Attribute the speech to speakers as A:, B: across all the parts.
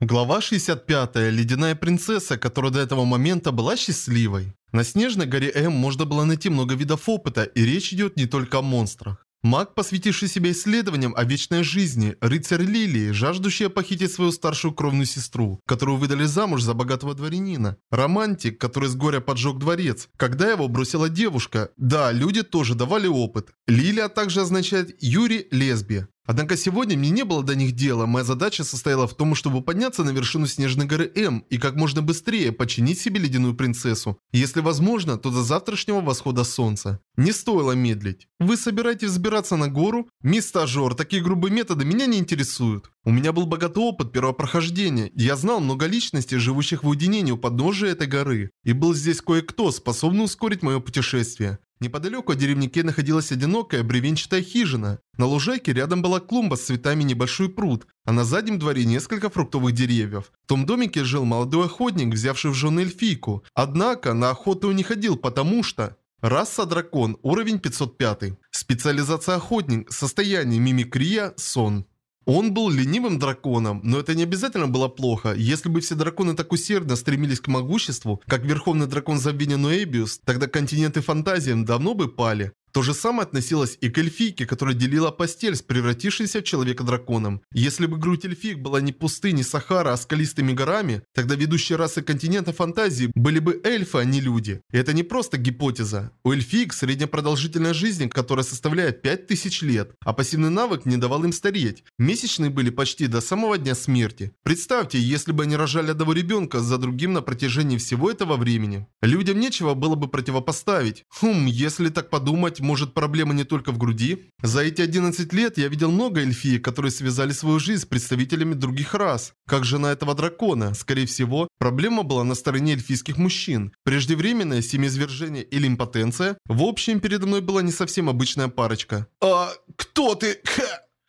A: Глава 65. Ледяная принцесса, которая до этого момента была счастливой. На Снежной горе М можно было найти много видов опыта, и речь идет не только о монстрах. Маг, посвятивший себя исследованиям о вечной жизни, рыцарь Лилии, жаждущая похитить свою старшую кровную сестру, которую выдали замуж за богатого дворянина. Романтик, который с горя поджег дворец, когда его бросила девушка. Да, люди тоже давали опыт. Лилия также означает Юрий Лесби. Однако сегодня мне не было до них дела, моя задача состояла в том, чтобы подняться на вершину Снежной горы М и как можно быстрее починить себе ледяную принцессу. Если возможно, то до завтрашнего восхода солнца. Не стоило медлить. Вы собираетесь взбираться на гору? Мисс стажер, такие грубые методы меня не интересуют. У меня был богатый опыт первого прохождения. Я знал много личностей, живущих в уединении у подножия этой горы. И был здесь кое-кто, способный ускорить мое путешествие. Неподалеку от деревни Ке находилась одинокая бревенчатая хижина. На лужайке рядом была клумба с цветами небольшой пруд, а на заднем дворе несколько фруктовых деревьев. В том домике жил молодой охотник, взявший в жены эльфийку. Однако на охоту он не ходил, потому что... Раса дракон, уровень 505. Специализация охотник, состояние мимикрия, сон. Он был ленивым драконом, но это не обязательно было плохо. Если бы все драконы так усердно стремились к могуществу, как верховный дракон забвения Нуэбиус, тогда континенты фантазиям давно бы пали. То же самое относилось и к эльфийке, которая делила постель с превратившимся в человека драконом. Если бы грудь эльфик была не пустыней Сахара, а скалистыми горами, тогда ведущие расы континента фантазии были бы эльфы, а не люди. И это не просто гипотеза. У эльфик средняя продолжительность жизни, которая составляет 5000 лет, а пассивный навык не давал им стареть. Месячные были почти до самого дня смерти. Представьте, если бы они рожали одного ребенка за другим на протяжении всего этого времени. Людям нечего было бы противопоставить. Хм, если так подумать, может проблема не только в груди? За эти 11 лет я видел много эльфиек, которые связали свою жизнь с представителями других рас. Как жена этого дракона, скорее всего, проблема была на стороне эльфийских мужчин. Преждевременное семяизвержение или импотенция. В общем, передо мной была не совсем обычная парочка. «А кто ты?»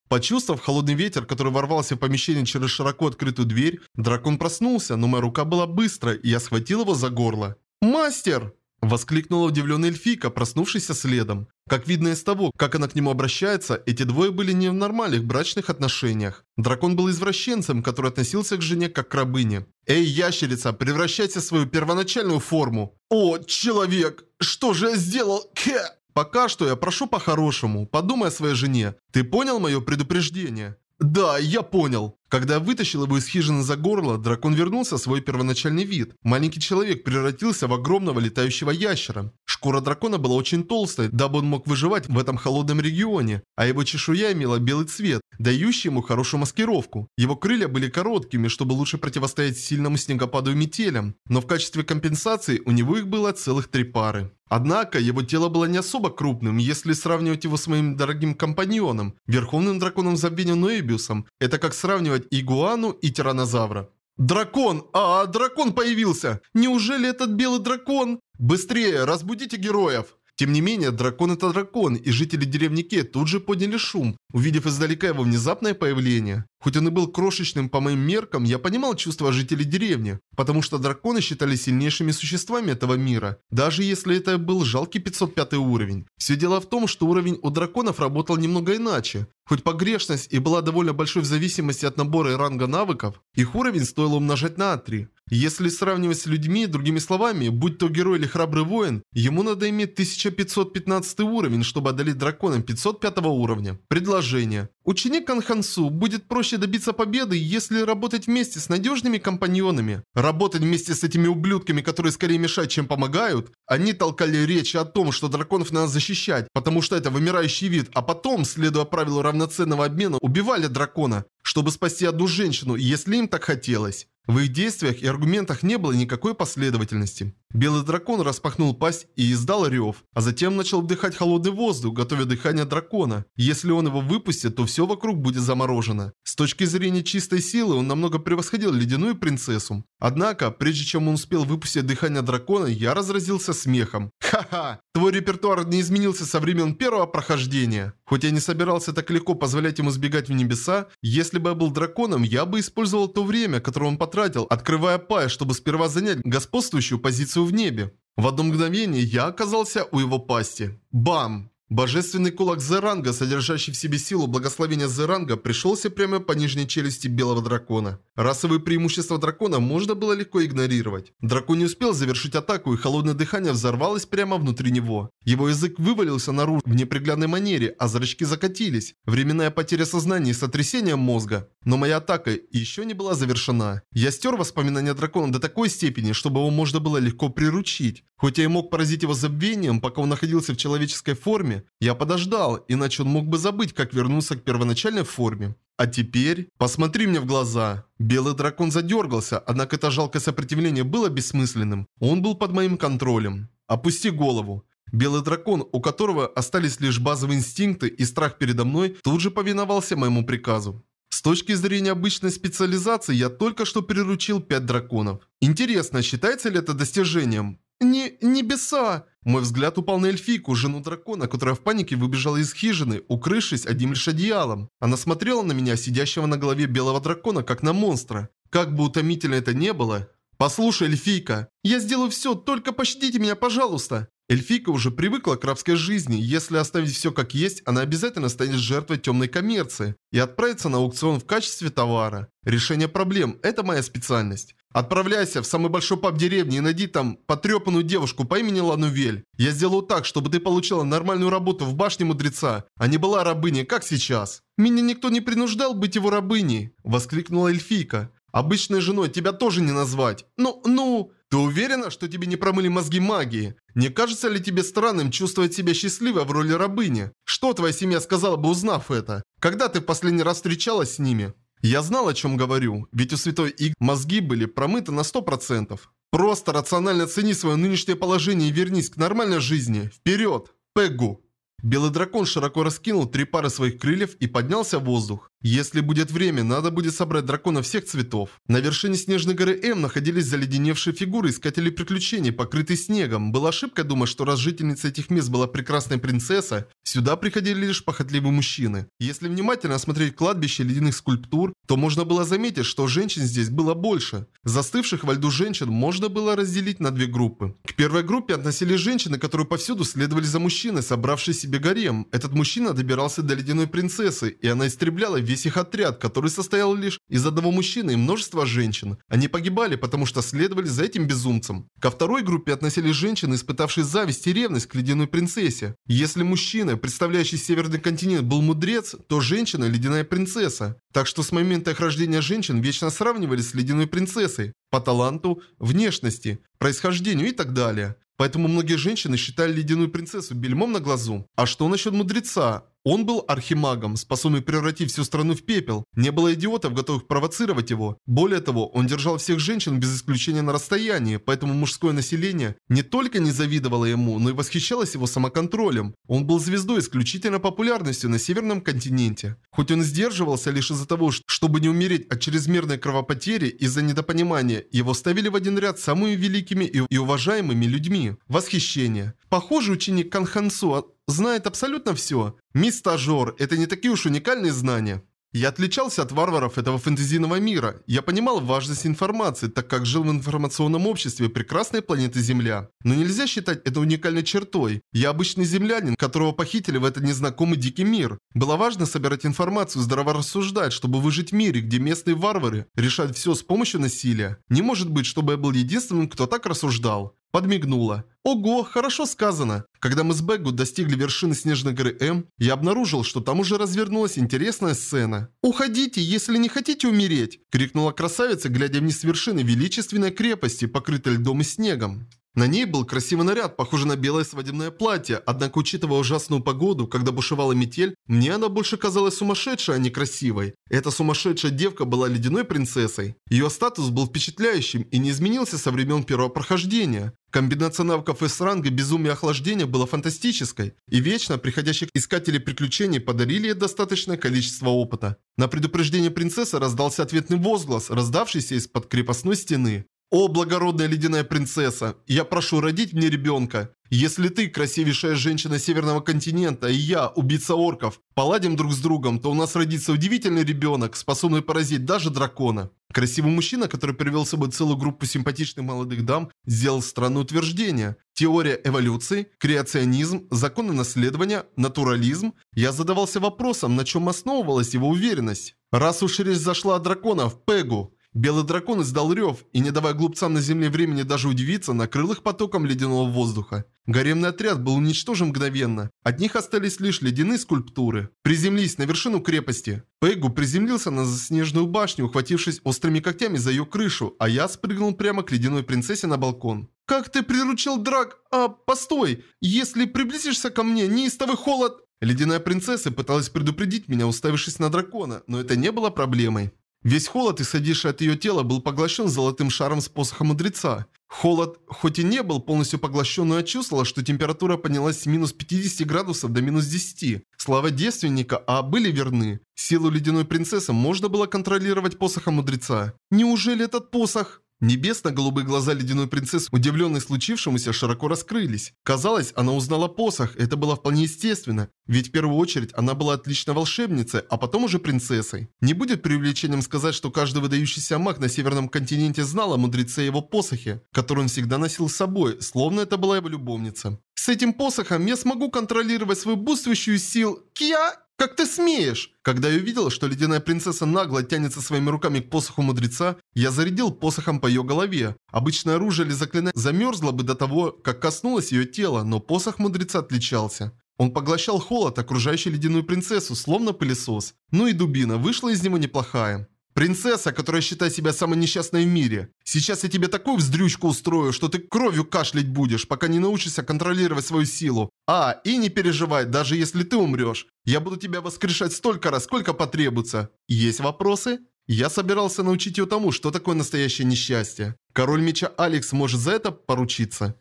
A: Почувствовав холодный ветер, который ворвался в помещение через широко открытую дверь, дракон проснулся, но моя рука была быстрая, и я схватил его за горло. «Мастер!» Воскликнула удивленная эльфийка, проснувшаяся следом. Как видно из того, как она к нему обращается, эти двое были не в нормальных брачных отношениях. Дракон был извращенцем, который относился к жене как к рабыне. «Эй, ящерица, превращайся в свою первоначальную форму!» «О, человек! Что же я сделал? Хе!» «Пока что я прошу по-хорошему. Подумай о своей жене. Ты понял мое предупреждение?» «Да, я понял». Когда вытащил его из хижины за горло, дракон вернулся в свой первоначальный вид. Маленький человек превратился в огромного летающего ящера. Шкура дракона была очень толстой, дабы он мог выживать в этом холодном регионе, а его чешуя имела белый цвет, дающий ему хорошую маскировку. Его крылья были короткими, чтобы лучше противостоять сильному снегопаду и метелям, но в качестве компенсации у него их было целых три пары. Однако, его тело было не особо крупным, если сравнивать его с моим дорогим компаньоном, верховным драконом забвения Ноэбиусом. Это как сравнивать игуану и тиранозавра. «Дракон! А, дракон появился! Неужели этот белый дракон? Быстрее, разбудите героев!» Тем не менее, дракон это дракон, и жители деревни Ке тут же подняли шум, увидев издалека его внезапное появление. Хоть он и был крошечным по моим меркам, я понимал чувства жителей деревни, потому что драконы считались сильнейшими существами этого мира, даже если это был жалкий 505 уровень. Все дело в том, что уровень у драконов работал немного иначе. Хоть погрешность и была довольно большой в зависимости от набора и ранга навыков, их уровень стоило умножать на 3. Если сравнивать с людьми, другими словами, будь то герой или храбрый воин, ему надо иметь 1515 уровень, чтобы одолеть дракона 505 уровня. Предложение. Ученик Анхансу будет проще добиться победы, если работать вместе с надежными компаньонами. Работать вместе с этими ублюдками, которые скорее мешают, чем помогают. Они толкали речь о том, что драконов надо защищать, потому что это вымирающий вид, а потом, следуя правилу равноценного обмена, убивали дракона, чтобы спасти одну женщину, если им так хотелось. В их действиях и аргументах не было никакой последовательности. Белый дракон распахнул пасть и издал рев, а затем начал вдыхать холодный воздух, готовя дыхание дракона. Если он его выпустит, то все вокруг будет заморожено. С точки зрения чистой силы он намного превосходил ледяную принцессу. Однако, прежде чем он успел выпустить дыхание дракона, я разразился смехом. Ха-ха! Твой репертуар не изменился со времен первого прохождения. Хоть я не собирался так легко позволять ему сбегать в небеса, если бы я был драконом, я бы использовал то время, которое он потратил, открывая пай, чтобы сперва занять господствующую позицию в небе. В одно мгновение я оказался у его пасти. Бам! Божественный кулак Зеранга, содержащий в себе силу благословения Зеранга, пришелся прямо по нижней челюсти белого дракона. Расовые преимущества дракона можно было легко игнорировать. Дракон не успел завершить атаку, и холодное дыхание взорвалось прямо внутри него. Его язык вывалился наружу в неприглядной манере, а зрачки закатились. Временная потеря сознания и сотрясение мозга. Но моя атака еще не была завершена. Я стер воспоминания дракона до такой степени, чтобы его можно было легко приручить. Хоть я и мог поразить его забвением, пока он находился в человеческой форме, я подождал, иначе он мог бы забыть, как вернуться к первоначальной форме. А теперь... Посмотри мне в глаза. Белый дракон задергался, однако это жалкое сопротивление было бессмысленным. Он был под моим контролем. Опусти голову. Белый дракон, у которого остались лишь базовые инстинкты и страх передо мной, тут же повиновался моему приказу. С точки зрения обычной специализации, я только что приручил пять драконов. Интересно, считается ли это достижением? «Не... небеса!» Мой взгляд упал на эльфийку, жену дракона, которая в панике выбежала из хижины, укрывшись одним лишь одеялом. Она смотрела на меня, сидящего на голове белого дракона, как на монстра. Как бы утомительно это не было. «Послушай, эльфийка, я сделаю все, только пощадите меня, пожалуйста!» Эльфийка уже привыкла к рабской жизни, если оставить все как есть, она обязательно станет жертвой темной коммерции и отправится на аукцион в качестве товара. Решение проблем – это моя специальность. Отправляйся в самый большой паб деревни и найди там потрепанную девушку по имени Ланувель. Я сделаю так, чтобы ты получила нормальную работу в башне мудреца, а не была рабыней, как сейчас. Меня никто не принуждал быть его рабыней, воскликнула эльфийка. Обычной женой тебя тоже не назвать. Ну, ну... Ты уверена, что тебе не промыли мозги магии? Не кажется ли тебе странным чувствовать себя счастливой в роли рабыни? Что твоя семья сказала бы, узнав это? Когда ты в последний раз встречалась с ними? Я знал, о чем говорю, ведь у Святой Иг мозги были промыты на 100%. Просто рационально цени свое нынешнее положение и вернись к нормальной жизни. Вперед! Пеггу! Белый дракон широко раскинул три пары своих крыльев и поднялся в воздух. Если будет время, надо будет собрать дракона всех цветов. На вершине Снежной горы М находились заледеневшие фигуры искателей приключений, покрытые снегом. Была ошибка думать, что раз жительница этих мест была прекрасная принцесса, сюда приходили лишь похотливые мужчины. Если внимательно осмотреть кладбище ледяных скульптур, то можно было заметить, что женщин здесь было больше. Застывших во льду женщин можно было разделить на две группы. К первой группе относились женщины, которые повсюду следовали за мужчиной, собравшей себе гарем. Этот мужчина добирался до ледяной принцессы, и она истребляла весь их отряд, который состоял лишь из одного мужчины и множества женщин. Они погибали, потому что следовали за этим безумцем. Ко второй группе относились женщины, испытавшие зависть и ревность к ледяной принцессе. Если мужчина, представляющий северный континент, был мудрец, то женщина – ледяная принцесса. Так что с момента их рождения женщин вечно сравнивались с ледяной принцессой. По таланту, внешности, происхождению и так далее. Поэтому многие женщины считали ледяную принцессу бельмом на глазу. А что насчет мудреца? Он был архимагом, способный превратить всю страну в пепел. Не было идиотов, готовых провоцировать его. Более того, он держал всех женщин без исключения на расстоянии, поэтому мужское население не только не завидовало ему, но и восхищалось его самоконтролем. Он был звездой исключительно популярностью на северном континенте. Хоть он сдерживался лишь из-за того, чтобы не умереть от чрезмерной кровопотери из-за недопонимания, его ставили в один ряд самыми великими и уважаемыми людьми. Восхищение. Похоже, ученик Канхансу знает абсолютно все. Мисс Стажер, это не такие уж уникальные знания. Я отличался от варваров этого фэнтезийного мира. Я понимал важность информации, так как жил в информационном обществе прекрасной планеты Земля. Но нельзя считать это уникальной чертой. Я обычный землянин, которого похитили в этот незнакомый дикий мир. Было важно собирать информацию, здраво рассуждать, чтобы выжить в мире, где местные варвары решают все с помощью насилия. Не может быть, чтобы я был единственным, кто так рассуждал. Подмигнула. Ого, хорошо сказано. Когда мы с Бэггу достигли вершины Снежной горы М, я обнаружил, что там уже развернулась интересная сцена. «Уходите, если не хотите умереть!» – крикнула красавица, глядя вниз с вершины величественной крепости, покрытой льдом и снегом. На ней был красивый наряд, похожий на белое свадебное платье, однако, учитывая ужасную погоду, когда бушевала метель, мне она больше казалась сумасшедшей, а не красивой. Эта сумасшедшая девка была ледяной принцессой. Ее статус был впечатляющим и не изменился со времен первого прохождения. Комбинация навыков S-ранга безумия охлаждения была фантастической, и вечно приходящих искателей приключений подарили ей достаточное количество опыта. На предупреждение принцессы раздался ответный возглас, раздавшийся из-под крепостной стены. «О, благородная ледяная принцесса, я прошу родить мне ребенка. Если ты красивейшая женщина Северного континента, и я, убийца орков, поладим друг с другом, то у нас родится удивительный ребенок, способный поразить даже дракона. Красивый мужчина, который привел с собой целую группу симпатичных молодых дам, сделал странное утверждение. Теория эволюции, креационизм, законы наследования, натурализм. Я задавался вопросом, на чем основывалась его уверенность. Раз уж речь зашла о драконах, Пегу. Белый дракон издал рев, и не давая глупцам на земле времени даже удивиться, накрыл их потоком ледяного воздуха. Гаремный отряд был уничтожен мгновенно. От них остались лишь ледяные скульптуры. Приземлись на вершину крепости. Пегу приземлился на заснеженную башню, ухватившись острыми когтями за ее крышу, а я спрыгнул прямо к ледяной принцессе на балкон. «Как ты приручил драк... А, постой! Если приблизишься ко мне, неистовый холод...» Ледяная принцесса пыталась предупредить меня, уставившись на дракона, но это не было проблемой. Весь холод, исходивший от ее тела, был поглощен золотым шаром с посоха мудреца. Холод, хоть и не был полностью поглощен, но я чувствовала, что температура поднялась с минус 50 градусов до минус 10. Слова девственника А были верны. Силу ледяной принцессы можно было контролировать посохом мудреца. Неужели этот посох... Небесно-голубые глаза ледяной принцессы, удивленные случившемуся, широко раскрылись. Казалось, она узнала посох, это было вполне естественно. Ведь в первую очередь она была отличной волшебницей, а потом уже принцессой. Не будет преувеличением сказать, что каждый выдающийся маг на северном континенте знал о мудреце его посохе, который он всегда носил с собой, словно это была его любовница. С этим посохом я смогу контролировать свою буствующую силу. Кия! «Как ты смеешь?» Когда я увидел, что ледяная принцесса нагло тянется своими руками к посоху мудреца, я зарядил посохом по ее голове. Обычное оружие или заклинание замерзло бы до того, как коснулось ее тела, но посох мудреца отличался. Он поглощал холод, окружающий ледяную принцессу, словно пылесос. Ну и дубина, вышла из него неплохая. Принцесса, которая считает себя самой несчастной в мире. Сейчас я тебе такую вздрючку устрою, что ты кровью кашлять будешь, пока не научишься контролировать свою силу. А, и не переживай, даже если ты умрешь. Я буду тебя воскрешать столько раз, сколько потребуется. Есть вопросы? Я собирался научить ее тому, что такое настоящее несчастье. Король меча Алекс может за это поручиться.